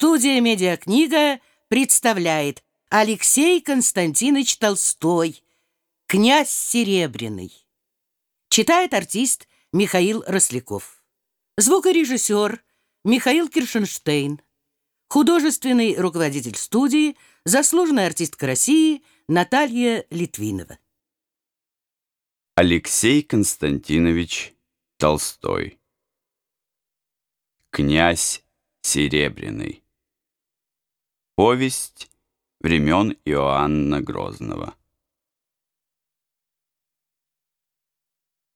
Студия «Медиакнига» представляет Алексей Константинович Толстой «Князь Серебряный». Читает артист Михаил Росляков. Звукорежиссер Михаил Киршенштейн. Художественный руководитель студии, заслуженная артистка России Наталья Литвинова. Алексей Константинович Толстой Князь Серебряный Повесть времен Иоанна Грозного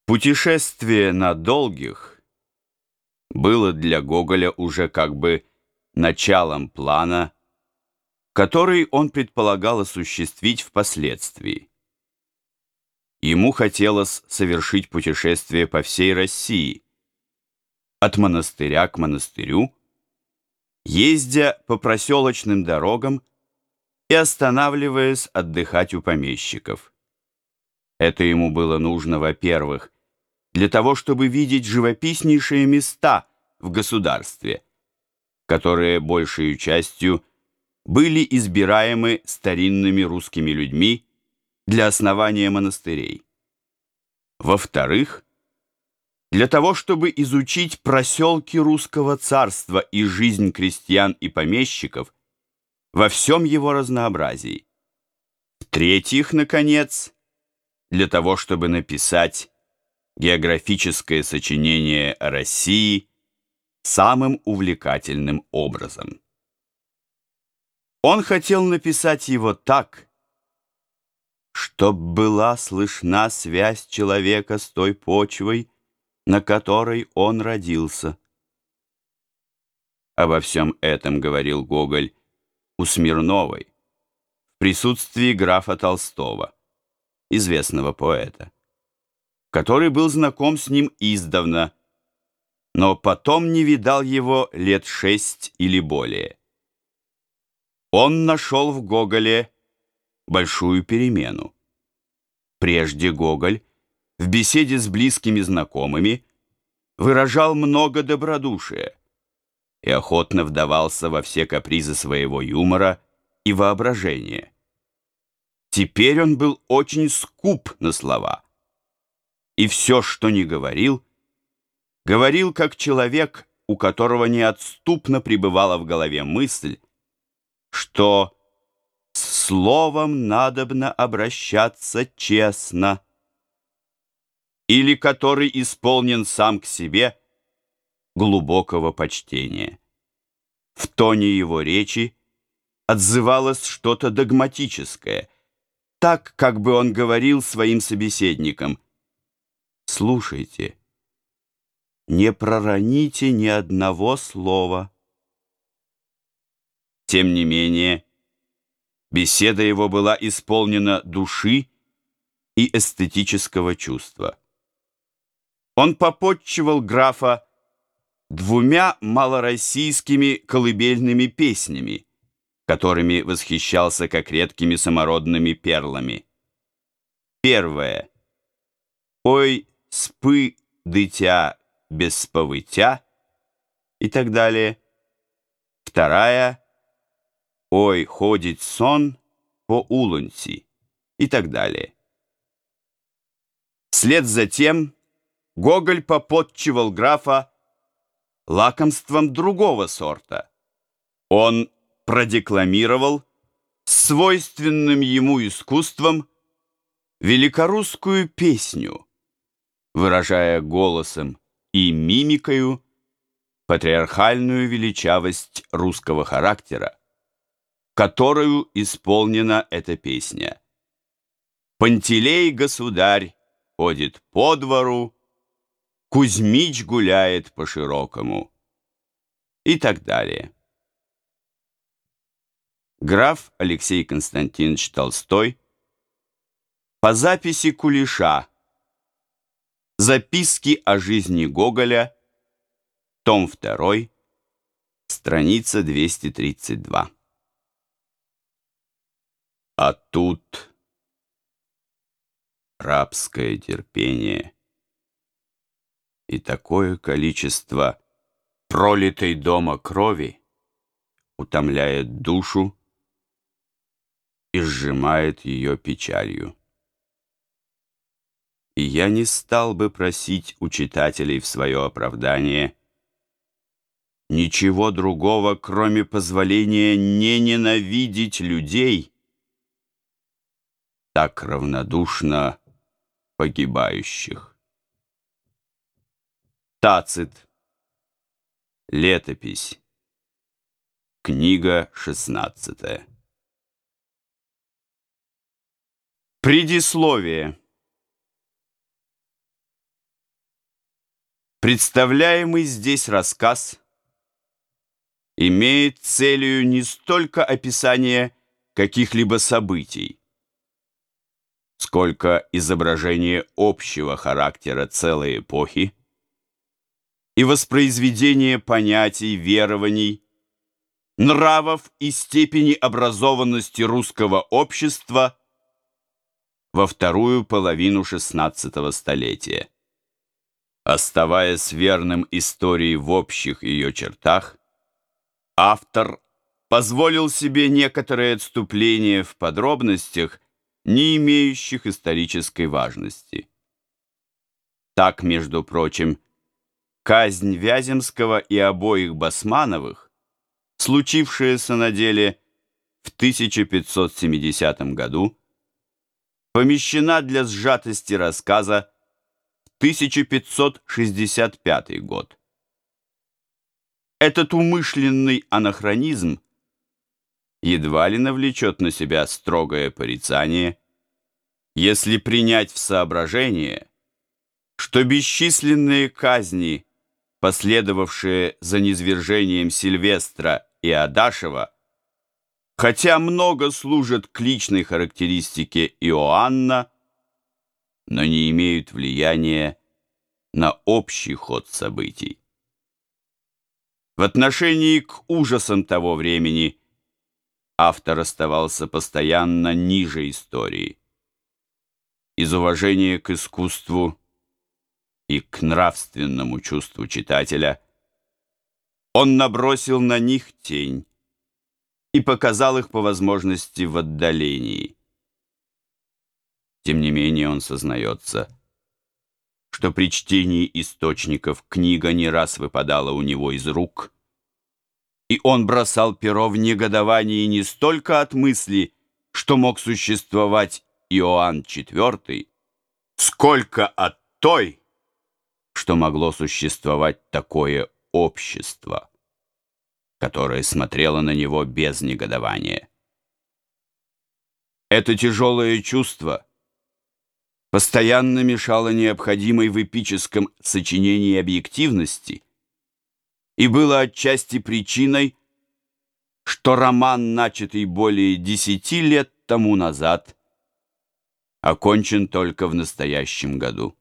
Путешествие на долгих было для Гоголя уже как бы началом плана, который он предполагал осуществить впоследствии. Ему хотелось совершить путешествие по всей России, от монастыря к монастырю, ездя по проселочным дорогам и останавливаясь отдыхать у помещиков. Это ему было нужно, во-первых, для того, чтобы видеть живописнейшие места в государстве, которые большей частью были избираемы старинными русскими людьми для основания монастырей. Во-вторых, для того, чтобы изучить проселки русского царства и жизнь крестьян и помещиков во всем его разнообразии. В-третьих, наконец, для того, чтобы написать географическое сочинение о России самым увлекательным образом. Он хотел написать его так, чтоб была слышна связь человека с той почвой, на которой он родился. Обо всем этом говорил Гоголь у Смирновой в присутствии графа Толстого, известного поэта, который был знаком с ним издавна, но потом не видал его лет шесть или более. Он нашел в Гоголе большую перемену. Прежде Гоголь в беседе с близкими знакомыми выражал много добродушия и охотно вдавался во все капризы своего юмора и воображения. Теперь он был очень скуп на слова, и все, что не говорил, говорил как человек, у которого неотступно пребывала в голове мысль, что с словом надобно обращаться честно, или который исполнен сам к себе глубокого почтения. В тоне его речи отзывалось что-то догматическое, так, как бы он говорил своим собеседникам. «Слушайте, не пророните ни одного слова». Тем не менее, беседа его была исполнена души и эстетического чувства. Он попотчевал графа двумя малороссийскими колыбельными песнями, которыми восхищался как редкими самородными перлами. Первое. «Ой, спы, дитя, без повытя» и так далее. Вторая. «Ой, ходит сон по улунці» и так далее. Вслед за тем Гоголь попотчевал графа лакомством другого сорта. Он продекламировал свойственным ему искусством великорусскую песню, выражая голосом и мимикою патриархальную величавость русского характера, которую исполнена эта песня. Пантелей, государь, ходит по двору, Кузьмич гуляет по широкому. И так далее. Граф Алексей Константинович Толстой по записи Кулиша Записки о жизни Гоголя. Том 2 страница 232 А тут рабское терпение и такое количество пролитой дома крови, утомляет душу и сжимает ее печалью. И я не стал бы просить у читателей в свое оправдание ничего другого, кроме позволения не ненавидеть людей, так равнодушно погибающих. Тацит. Летопись. Книга шестнадцатая. Предисловие. Представляемый здесь рассказ имеет целью не столько описание каких-либо событий, сколько изображение общего характера целой эпохи и воспроизведение понятий, верований, нравов и степени образованности русского общества во вторую половину XVI столетия. Оставаясь верным истории в общих ее чертах, автор позволил себе некоторые отступления в подробностях, не имеющих исторической важности. Так, между прочим, казнь Вяземского и обоих Басмановых, случившаяся на деле в 1570 году, помещена для сжатости рассказа 1565 год. Этот умышленный анахронизм едва ли навлечет на себя строгое порицание, если принять в соображение, что бесчисленные казни, последовавшие за низвержением Сильвестра и Адашева, хотя много служат к личной характеристике Иоанна, но не имеют влияния на общий ход событий. В отношении к ужасам того времени автор оставался постоянно ниже истории. Из уважения к искусству и к нравственному чувству читателя он набросил на них тень и показал их по возможности в отдалении. Тем не менее он сознается, что при чтении источников книга не раз выпадала у него из рук, и он бросал перо в негодовании не столько от мысли, что мог существовать Иоанн IV, сколько от той, что могло существовать такое общество, которое смотрело на него без негодования. Это тяжелое чувство — постоянно мешало необходимой в эпическом сочинении объективности и было отчасти причиной, что роман, начатый более десяти лет тому назад, окончен только в настоящем году.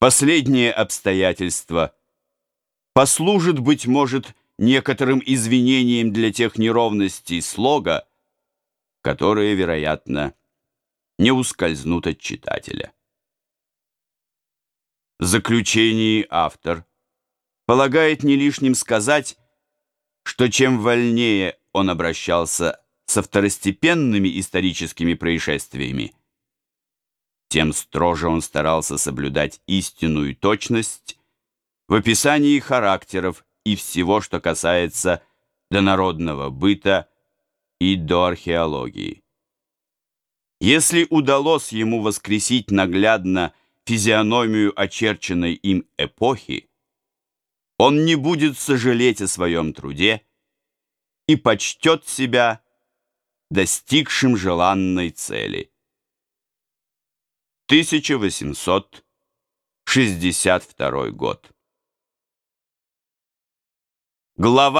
Последнее обстоятельство послужит, быть может, некоторым извинением для тех неровностей слога, которые, вероятно, не ускользнут от читателя. В заключении автор полагает не лишним сказать, что чем вольнее он обращался со второстепенными историческими происшествиями, тем строже он старался соблюдать истинную точность в описании характеров и всего, что касается до народного быта и до археологии. Если удалось ему воскресить наглядно физиономию очерченной им эпохи, он не будет сожалеть о своем труде и почтет себя достигшим желанной цели. 1862 год. Глава